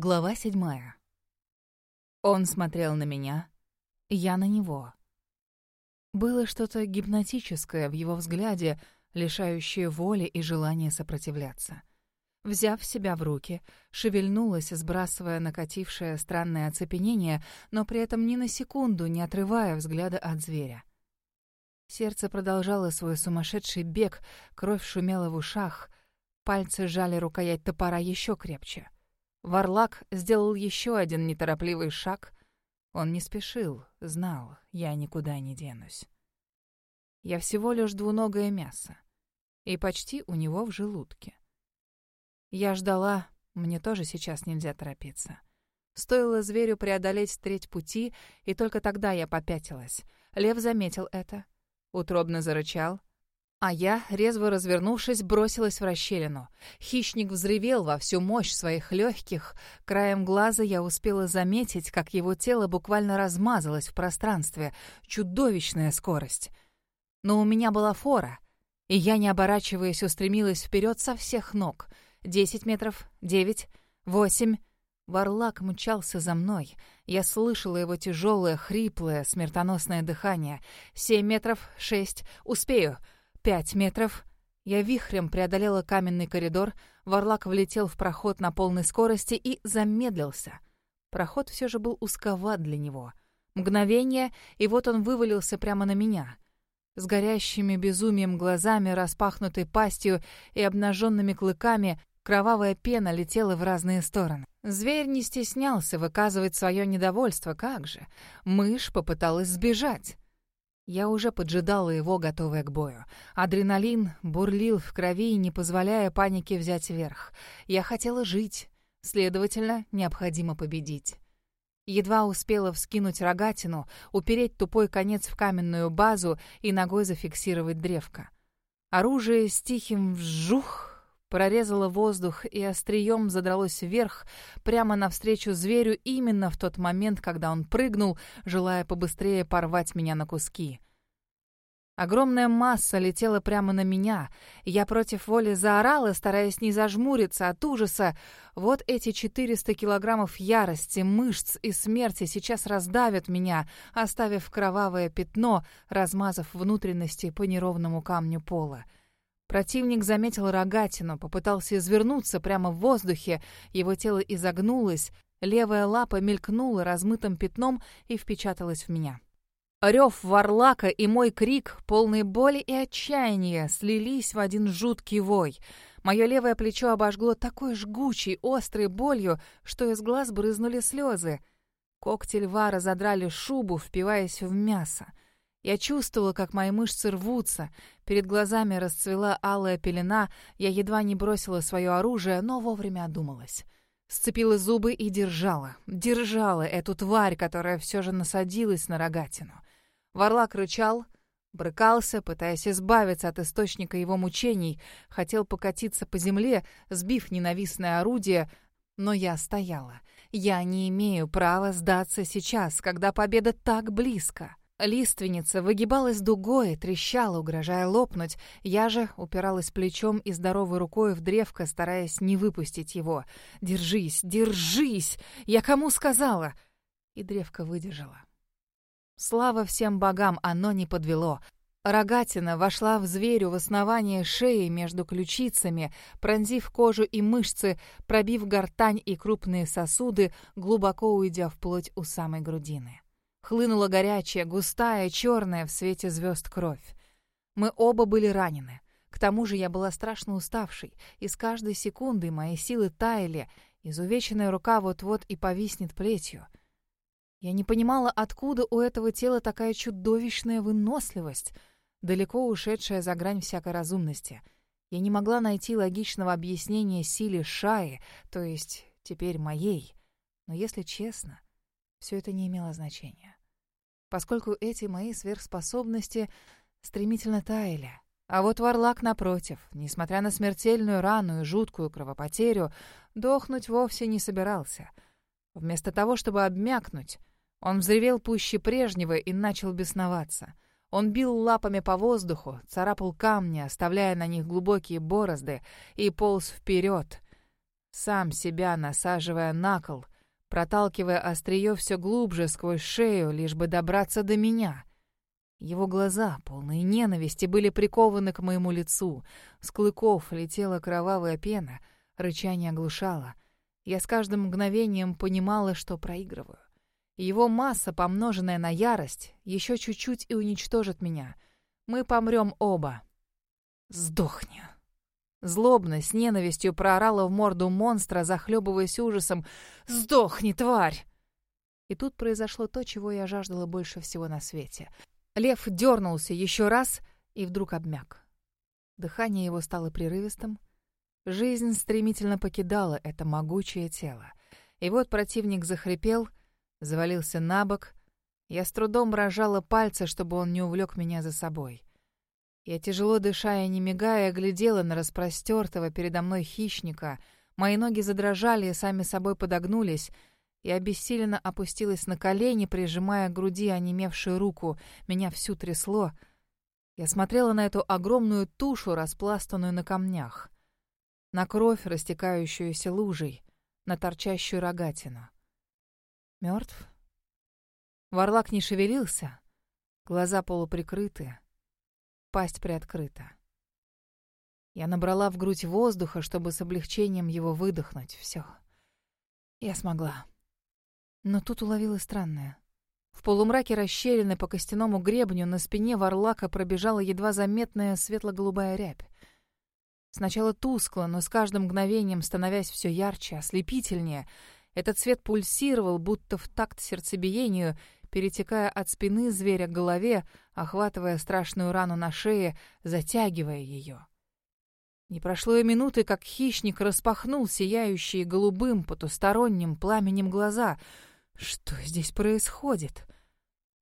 Глава седьмая. Он смотрел на меня, я на него. Было что-то гипнотическое в его взгляде, лишающее воли и желания сопротивляться. Взяв себя в руки, шевельнулась, сбрасывая накатившее странное оцепенение, но при этом ни на секунду не отрывая взгляда от зверя. Сердце продолжало свой сумасшедший бег, кровь шумела в ушах, пальцы сжали рукоять топора еще крепче — Варлак сделал еще один неторопливый шаг. Он не спешил, знал, я никуда не денусь. Я всего лишь двуногое мясо. И почти у него в желудке. Я ждала, мне тоже сейчас нельзя торопиться. Стоило зверю преодолеть треть пути, и только тогда я попятилась. Лев заметил это. Утробно зарычал, а я, резво развернувшись, бросилась в расщелину. Хищник взревел во всю мощь своих легких. Краем глаза я успела заметить, как его тело буквально размазалось в пространстве. Чудовищная скорость. Но у меня была фора, и я, не оборачиваясь, устремилась вперед со всех ног. Десять метров, девять, восемь. Варлак мчался за мной. Я слышала его тяжелое, хриплое, смертоносное дыхание. Семь метров, шесть. Успею. Пять метров. Я вихрем преодолела каменный коридор, Варлак влетел в проход на полной скорости и замедлился. Проход все же был узковат для него. Мгновение, и вот он вывалился прямо на меня. С горящими безумием глазами, распахнутой пастью и обнаженными клыками кровавая пена летела в разные стороны. Зверь не стеснялся выказывать свое недовольство, как же. Мышь попыталась сбежать. Я уже поджидала его, готовая к бою. Адреналин бурлил в крови, не позволяя панике взять верх. Я хотела жить, следовательно, необходимо победить. Едва успела вскинуть рогатину, упереть тупой конец в каменную базу и ногой зафиксировать древко. Оружие с тихим вжух прорезало воздух и острием задралось вверх, прямо навстречу зверю именно в тот момент, когда он прыгнул, желая побыстрее порвать меня на куски. Огромная масса летела прямо на меня. Я против воли заорала, стараясь не зажмуриться от ужаса. Вот эти 400 килограммов ярости, мышц и смерти сейчас раздавят меня, оставив кровавое пятно, размазав внутренности по неровному камню пола. Противник заметил рогатину, попытался извернуться прямо в воздухе, его тело изогнулось, левая лапа мелькнула размытым пятном и впечаталась в меня. Рев варлака и мой крик, полный боли и отчаяния, слились в один жуткий вой. Мое левое плечо обожгло такой жгучей, острой болью, что из глаз брызнули слезы. Когти льва разодрали шубу, впиваясь в мясо. Я чувствовала, как мои мышцы рвутся. Перед глазами расцвела алая пелена. Я едва не бросила свое оружие, но вовремя одумалась. Сцепила зубы и держала. Держала эту тварь, которая все же насадилась на рогатину. Варлак рычал, брыкался, пытаясь избавиться от источника его мучений, хотел покатиться по земле, сбив ненавистное орудие, но я стояла. Я не имею права сдаться сейчас, когда победа так близко. Лиственница выгибалась дугой, трещала, угрожая лопнуть. Я же упиралась плечом и здоровой рукой в древко, стараясь не выпустить его. «Держись, держись! Я кому сказала?» И древко выдержала. Слава всем богам, оно не подвело. Рогатина вошла в зверю в основание шеи между ключицами, пронзив кожу и мышцы, пробив гортань и крупные сосуды, глубоко уйдя вплоть у самой грудины. Хлынула горячая, густая, черная в свете звезд кровь. Мы оба были ранены. К тому же я была страшно уставшей, и с каждой секундой мои силы таяли, изувеченная рука вот-вот и повиснет плетью. Я не понимала, откуда у этого тела такая чудовищная выносливость, далеко ушедшая за грань всякой разумности. Я не могла найти логичного объяснения силе Шаи, то есть теперь моей. Но если честно, все это не имело значения. Поскольку эти мои сверхспособности стремительно таяли. А вот Варлак, напротив, несмотря на смертельную рану и жуткую кровопотерю, дохнуть вовсе не собирался. Вместо того, чтобы обмякнуть, он взревел пуще прежнего и начал бесноваться. Он бил лапами по воздуху, царапал камни, оставляя на них глубокие борозды, и полз вперед, сам себя насаживая на кол, проталкивая острие все глубже сквозь шею, лишь бы добраться до меня. Его глаза, полные ненависти, были прикованы к моему лицу. С клыков летела кровавая пена, рычание оглушало. Я с каждым мгновением понимала, что проигрываю. Его масса, помноженная на ярость, еще чуть-чуть и уничтожит меня. Мы помрем оба. Сдохни. Злобно, с ненавистью проорала в морду монстра, захлебываясь ужасом. «Сдохни, тварь!» И тут произошло то, чего я жаждала больше всего на свете. Лев дернулся еще раз и вдруг обмяк. Дыхание его стало прерывистым. Жизнь стремительно покидала это могучее тело. И вот противник захрипел, завалился на бок. Я с трудом рожала пальцы, чтобы он не увлек меня за собой. Я, тяжело дыша и не мигая, глядела на распростертого передо мной хищника. Мои ноги задрожали и сами собой подогнулись. Я обессиленно опустилась на колени, прижимая к груди онемевшую руку. Меня всю трясло. Я смотрела на эту огромную тушу, распластанную на камнях. На кровь, растекающуюся лужей. На торчащую рогатину. Мертв? Варлак не шевелился. Глаза полуприкрыты пасть приоткрыта. Я набрала в грудь воздуха, чтобы с облегчением его выдохнуть. Все. Я смогла. Но тут уловила странное. В полумраке расщелины по костяному гребню на спине варлака пробежала едва заметная светло-голубая рябь. Сначала тускло, но с каждым мгновением становясь все ярче, ослепительнее. Этот свет пульсировал, будто в такт сердцебиению, перетекая от спины зверя к голове, охватывая страшную рану на шее, затягивая ее. Не прошло и минуты, как хищник распахнул сияющие голубым потусторонним пламенем глаза. Что здесь происходит?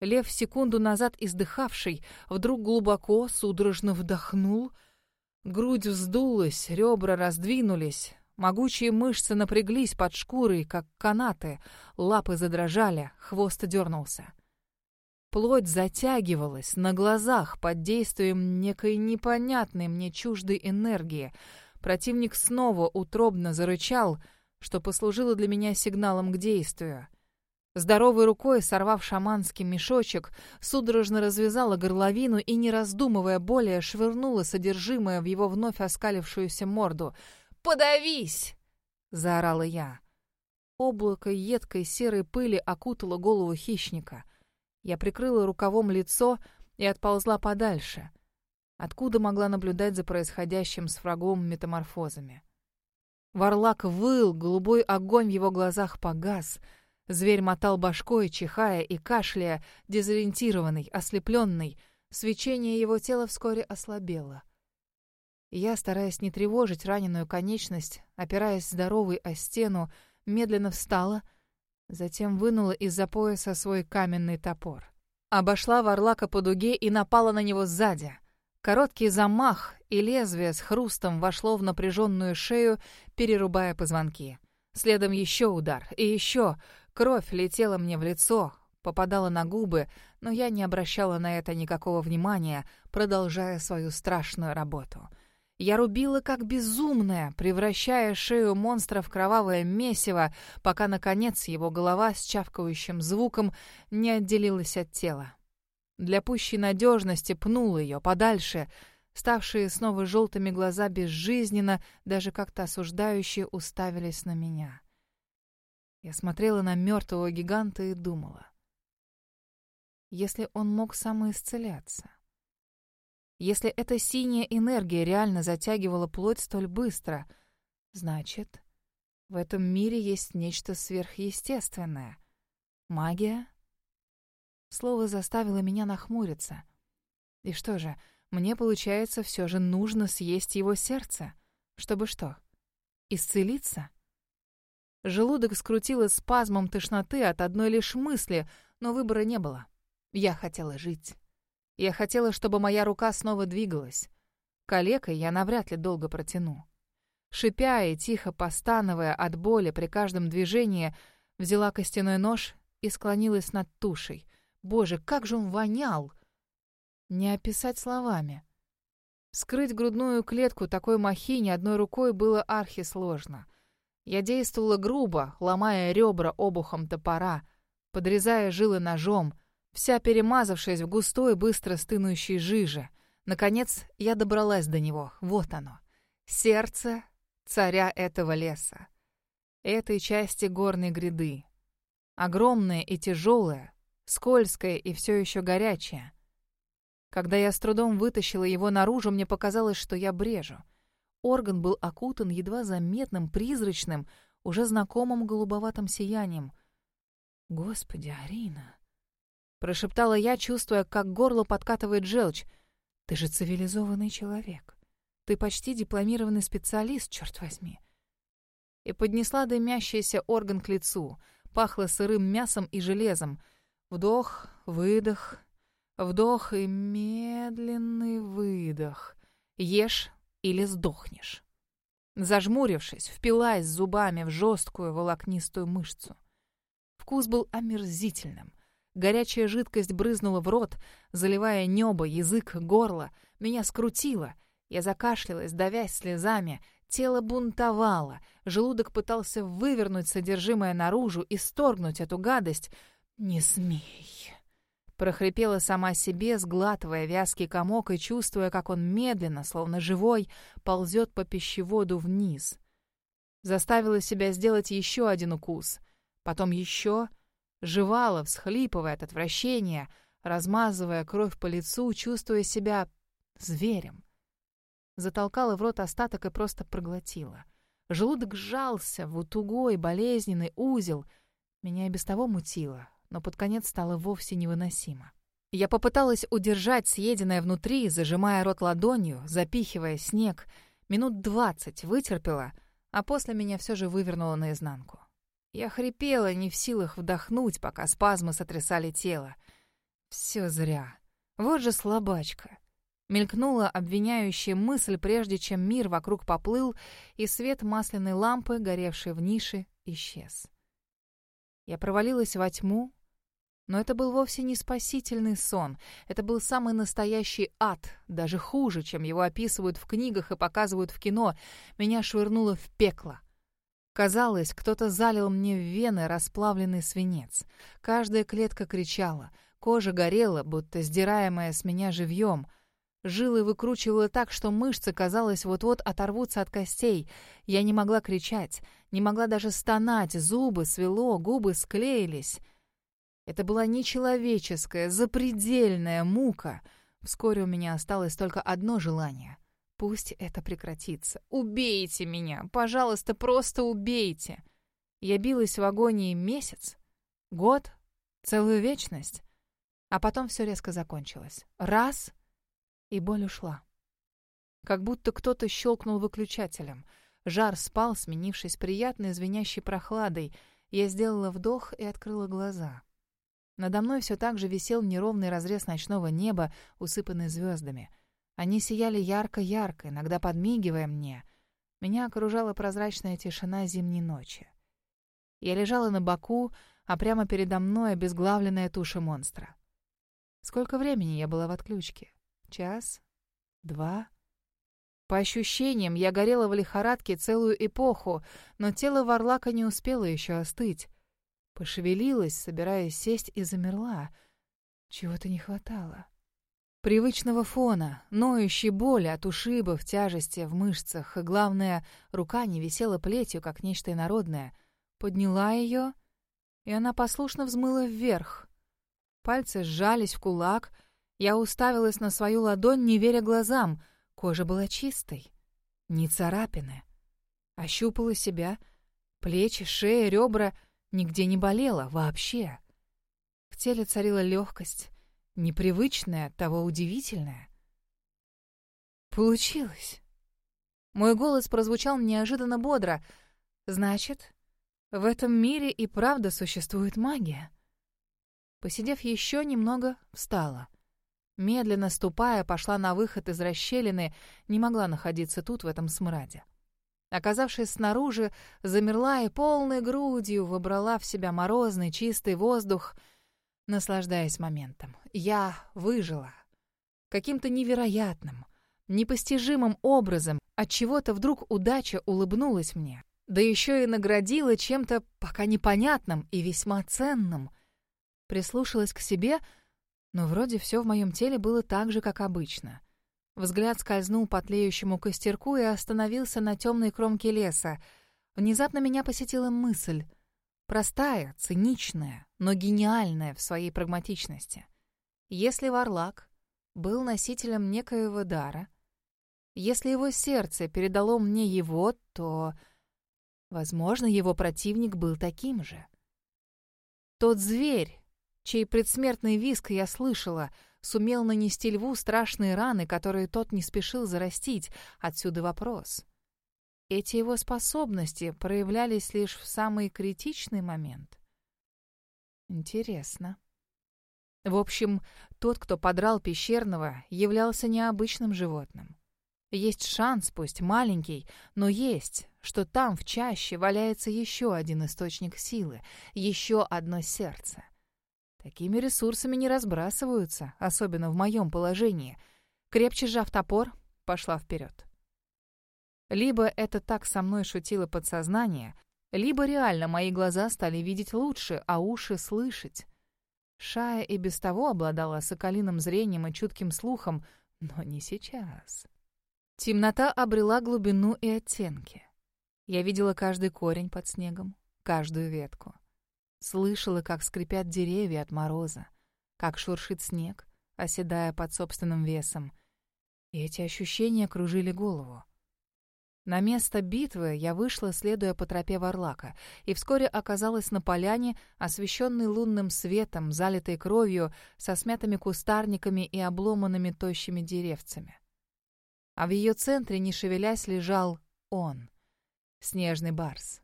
Лев, секунду назад издыхавший, вдруг глубоко, судорожно вдохнул. Грудь вздулась, ребра раздвинулись, Могучие мышцы напряглись под шкурой, как канаты, лапы задрожали, хвост дернулся. Плоть затягивалась на глазах под действием некой непонятной мне чуждой энергии. Противник снова утробно зарычал, что послужило для меня сигналом к действию. Здоровой рукой, сорвав шаманский мешочек, судорожно развязала горловину и, не раздумывая более, швырнула содержимое в его вновь оскалившуюся морду — Подавись!» — заорала я. Облако едкой серой пыли окутало голову хищника. Я прикрыла рукавом лицо и отползла подальше. Откуда могла наблюдать за происходящим с врагом метаморфозами? Варлак выл, голубой огонь в его глазах погас. Зверь мотал башкой, чихая и кашляя, дезориентированный, ослепленный. Свечение его тела вскоре ослабело — я, стараясь не тревожить раненую конечность, опираясь здоровой о стену, медленно встала, затем вынула из-за пояса свой каменный топор. Обошла Варлака по дуге и напала на него сзади. Короткий замах, и лезвие с хрустом вошло в напряженную шею, перерубая позвонки. Следом еще удар, и еще. Кровь летела мне в лицо, попадала на губы, но я не обращала на это никакого внимания, продолжая свою страшную работу — я рубила как безумная, превращая шею монстра в кровавое месиво, пока, наконец, его голова с чавкающим звуком не отделилась от тела. Для пущей надежности пнул ее подальше, ставшие снова желтыми глаза безжизненно, даже как-то осуждающие уставились на меня. Я смотрела на мертвого гиганта и думала. Если он мог самоисцеляться, если эта синяя энергия реально затягивала плоть столь быстро, значит, в этом мире есть нечто сверхъестественное. Магия? Слово заставило меня нахмуриться. И что же, мне, получается, все же нужно съесть его сердце. Чтобы что? Исцелиться? Желудок скрутило спазмом тошноты от одной лишь мысли, но выбора не было. Я хотела жить. Я хотела, чтобы моя рука снова двигалась. Калекой я навряд ли долго протяну. Шипя и тихо постановая от боли при каждом движении, взяла костяной нож и склонилась над тушей. Боже, как же он вонял! Не описать словами. Скрыть грудную клетку такой махини одной рукой было архи сложно. Я действовала грубо, ломая ребра обухом топора, подрезая жилы ножом, вся перемазавшись в густой, быстро стынущей жиже. Наконец, я добралась до него. Вот оно. Сердце царя этого леса. Этой части горной гряды. Огромное и тяжелое, скользкое и все еще горячее. Когда я с трудом вытащила его наружу, мне показалось, что я брежу. Орган был окутан едва заметным, призрачным, уже знакомым голубоватым сиянием. «Господи, Арина!» Прошептала я, чувствуя, как горло подкатывает желчь. «Ты же цивилизованный человек. Ты почти дипломированный специалист, черт возьми!» И поднесла дымящийся орган к лицу. Пахло сырым мясом и железом. Вдох, выдох, вдох и медленный выдох. Ешь, или сдохнешь. Зажмурившись, впилась зубами в жесткую волокнистую мышцу. Вкус был омерзительным. Горячая жидкость брызнула в рот, заливая небо, язык, горло. Меня скрутило. Я закашлялась, давясь слезами. Тело бунтовало. Желудок пытался вывернуть содержимое наружу и сторгнуть эту гадость. «Не смей!» Прохрипела сама себе, сглатывая вязкий комок и чувствуя, как он медленно, словно живой, ползет по пищеводу вниз. Заставила себя сделать еще один укус. Потом еще. Жевала, всхлипывая от отвращения, размазывая кровь по лицу, чувствуя себя зверем. Затолкала в рот остаток и просто проглотила. Желудок сжался в тугой, болезненный узел. Меня и без того мутило но под конец стало вовсе невыносимо. Я попыталась удержать съеденное внутри, зажимая рот ладонью, запихивая снег. Минут двадцать вытерпела, а после меня все же вывернуло наизнанку. Я хрипела, не в силах вдохнуть, пока спазмы сотрясали тело. Все зря. Вот же слабачка. Мелькнула обвиняющая мысль, прежде чем мир вокруг поплыл, и свет масляной лампы, горевшей в нише, исчез. Я провалилась во тьму, но это был вовсе не спасительный сон. Это был самый настоящий ад, даже хуже, чем его описывают в книгах и показывают в кино. Меня швырнуло в пекло. Казалось, кто-то залил мне в вены расплавленный свинец. Каждая клетка кричала, кожа горела, будто сдираемая с меня живьем. Жилы выкручивало так, что мышцы, казалось, вот-вот оторвутся от костей. Я не могла кричать, не могла даже стонать, зубы свело, губы склеились. Это была нечеловеческая, запредельная мука. Вскоре у меня осталось только одно желание. Пусть это прекратится. Убейте меня! Пожалуйста, просто убейте! Я билась в агонии месяц, год, целую вечность. А потом все резко закончилось. Раз — и боль ушла. Как будто кто-то щелкнул выключателем. Жар спал, сменившись приятной звенящей прохладой. Я сделала вдох и открыла глаза. Надо мной все так же висел неровный разрез ночного неба, усыпанный звездами. Они сияли ярко-ярко, иногда подмигивая мне. Меня окружала прозрачная тишина зимней ночи. Я лежала на боку, а прямо передо мной обезглавленная туша монстра. Сколько времени я была в отключке? Час? Два? По ощущениям, я горела в лихорадке целую эпоху, но тело Варлака не успело еще остыть. Пошевелилась, собираясь сесть, и замерла. Чего-то не хватало. Привычного фона, ноющей боли от ушибов, тяжести в мышцах, и, главное, рука не висела плетью, как нечто инородное. Подняла ее, и она послушно взмыла вверх. Пальцы сжались в кулак, я уставилась на свою ладонь, не веря глазам. Кожа была чистой, не царапины. Ощупала себя, плечи, шея, ребра — Нигде не болела вообще. В теле царила легкость, непривычная, того удивительная. Получилось. Мой голос прозвучал неожиданно бодро. Значит, в этом мире и правда существует магия. Посидев еще немного, встала. Медленно ступая, пошла на выход из расщелины, не могла находиться тут, в этом смраде. Оказавшись снаружи, замерла и полной грудью вобрала в себя морозный, чистый воздух, наслаждаясь моментом. Я выжила. Каким-то невероятным, непостижимым образом от чего то вдруг удача улыбнулась мне. Да еще и наградила чем-то пока непонятным и весьма ценным. Прислушалась к себе, но вроде все в моем теле было так же, как обычно. Взгляд скользнул по тлеющему костерку и остановился на темной кромке леса. Внезапно меня посетила мысль. Простая, циничная, но гениальная в своей прагматичности. Если Варлак был носителем некоего дара, если его сердце передало мне его, то, возможно, его противник был таким же. Тот зверь, чей предсмертный виск я слышала — сумел нанести льву страшные раны, которые тот не спешил зарастить. Отсюда вопрос. Эти его способности проявлялись лишь в самый критичный момент. Интересно. В общем, тот, кто подрал пещерного, являлся необычным животным. Есть шанс, пусть маленький, но есть, что там в чаще валяется еще один источник силы, еще одно сердце. Такими ресурсами не разбрасываются, особенно в моем положении. Крепче сжав топор, пошла вперед. Либо это так со мной шутило подсознание, либо реально мои глаза стали видеть лучше, а уши слышать. Шая и без того обладала соколиным зрением и чутким слухом, но не сейчас. Темнота обрела глубину и оттенки. Я видела каждый корень под снегом, каждую ветку. Слышала, как скрипят деревья от мороза, как шуршит снег, оседая под собственным весом. И эти ощущения кружили голову. На место битвы я вышла, следуя по тропе Варлака, и вскоре оказалась на поляне, освещенной лунным светом, залитой кровью, со смятыми кустарниками и обломанными тощими деревцами. А в ее центре, не шевелясь, лежал он, снежный барс,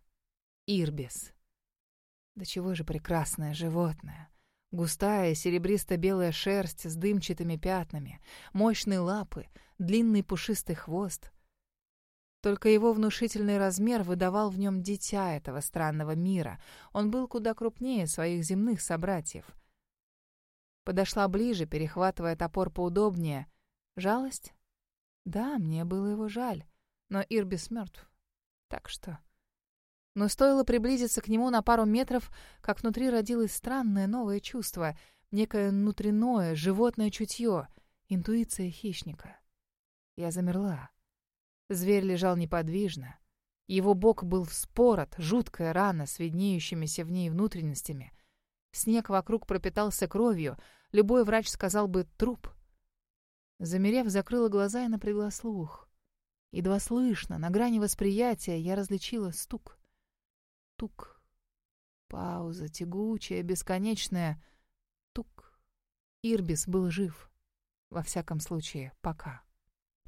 Ирбис. Да чего же прекрасное животное! Густая серебристо-белая шерсть с дымчатыми пятнами, мощные лапы, длинный пушистый хвост. Только его внушительный размер выдавал в нем дитя этого странного мира. Он был куда крупнее своих земных собратьев. Подошла ближе, перехватывая топор поудобнее. Жалость? Да, мне было его жаль. Но Ирбис мертв. Так что... Но стоило приблизиться к нему на пару метров, как внутри родилось странное новое чувство, некое внутреннее, животное чутье, интуиция хищника. Я замерла. Зверь лежал неподвижно. Его бок был вспорот, жуткая рана с виднеющимися в ней внутренностями. Снег вокруг пропитался кровью, любой врач сказал бы «труп». Замерев, закрыла глаза и напрягла слух. Едва слышно, на грани восприятия, я различила стук. Тук. Пауза тягучая, бесконечная. Тук. Ирбис был жив. Во всяком случае, пока.